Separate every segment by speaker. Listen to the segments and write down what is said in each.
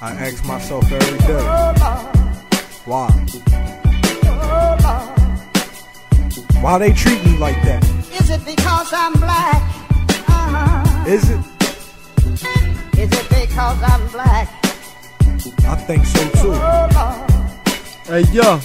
Speaker 1: ask myself every day, why? Why they treat me like that?
Speaker 2: Is it because I'm black? Uh-huh.
Speaker 1: Is it?
Speaker 2: Is it because I'm black?
Speaker 1: I think so too.
Speaker 3: Hey yo,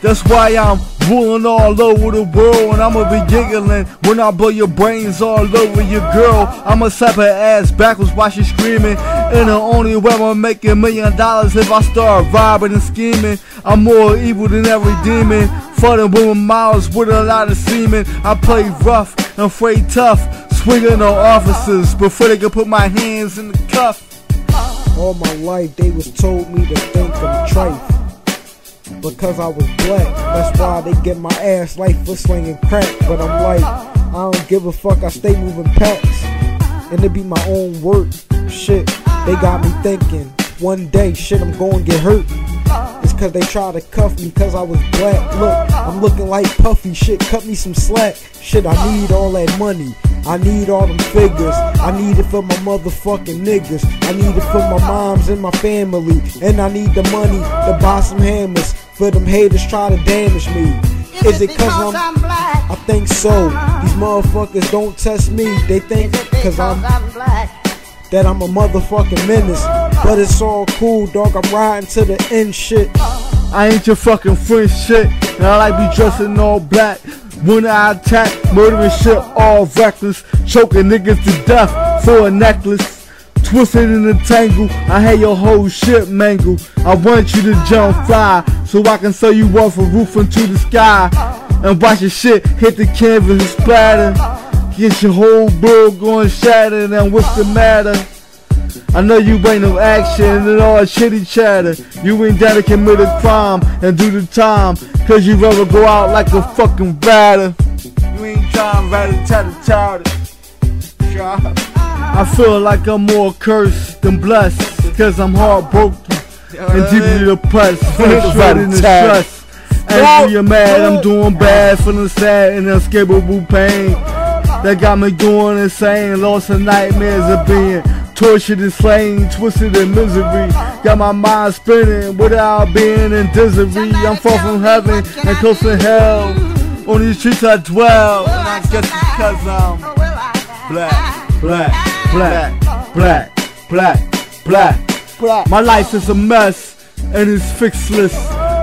Speaker 3: that's why I'm ruling all over the world and I'ma be giggling when I blow your brains all over your girl. I'ma slap her ass backwards while she screaming. And the only way I'ma a million dollars if I start robbing and scheming. I'm more evil than every demon. Flooding with miles with a lot of semen. I play rough and afraid tough. Swinging on officers before they can put my hands in the cuff.
Speaker 1: All my life they was told me to think I'm trife. Because I was black, that's why they get my ass like for slinging crack. But I'm like, I don't give a fuck, I stay moving packs. And it be my own work. Shit, they got me thinking, one day, shit, I'm going to get hurt. It's cause they try to cuff me cause I was black. Look, I'm looking like puffy shit, cut me some slack. Shit, I need all that money. I need all them figures. I need it for my motherfucking niggas. I need it for my moms and my family. And I need the money to buy some hammers for them haters try to damage me. Is it cause I'm,
Speaker 2: black?
Speaker 1: I think so. Uh-huh. These motherfuckers don't test me. They think cause I'm
Speaker 2: black?
Speaker 1: That I'm a motherfucking menace. But it's all cool, dog. I'm riding to the end shit.
Speaker 3: I ain't your fucking friend shit. And I like be dressing all black. When I attack, murdering shit all reckless. Choking niggas to death for a necklace. Twisted in a tangle, I had your whole shit mangled. I want you to jump fly so I can sew you off a roof into the sky. And watch your shit hit the canvas and splatter. Get your whole world going shattered. And what's the matter? I know you ain't no action and all shitty chatter. You ain't down to commit a crime and do the time. Cause you rather go out like a fucking batter. You ain't trying rather tatter tatter. I feel like I'm more cursed than blessed. Cause I'm heartbroken and deeply depressed. Frustrated and stressed. Angry and mad, I'm doing bad, feeling sad and unscapable pain. That got me going insane, lost in nightmares of being tortured and slain, twisted in misery. Got my mind spinning without being in misery. I'm far from heaven and close to hell. On these streets I dwell, and I guess it's because I'm black, black, black, black, black, black. My life is a mess and it's fixless.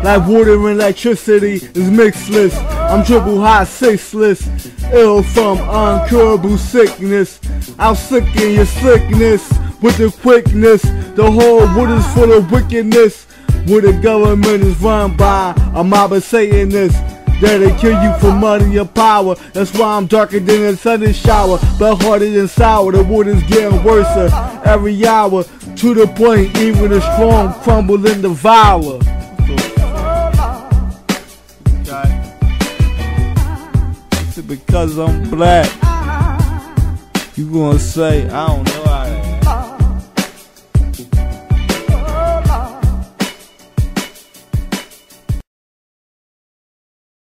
Speaker 3: Like water and electricity is mixless. I'm triple high sixless. Ill from uncurable sickness. I'll sicken your sickness with the quickness. The whole world is full of wickedness. Where the government is run by a mob of Satanists. That they kill you for money or power. That's why I'm darker than a sunny shower. But harder than sour. The wood is getting worse every hour. To the point, even the strong crumble and devour. Because I'm black. You gonna say, I don't know.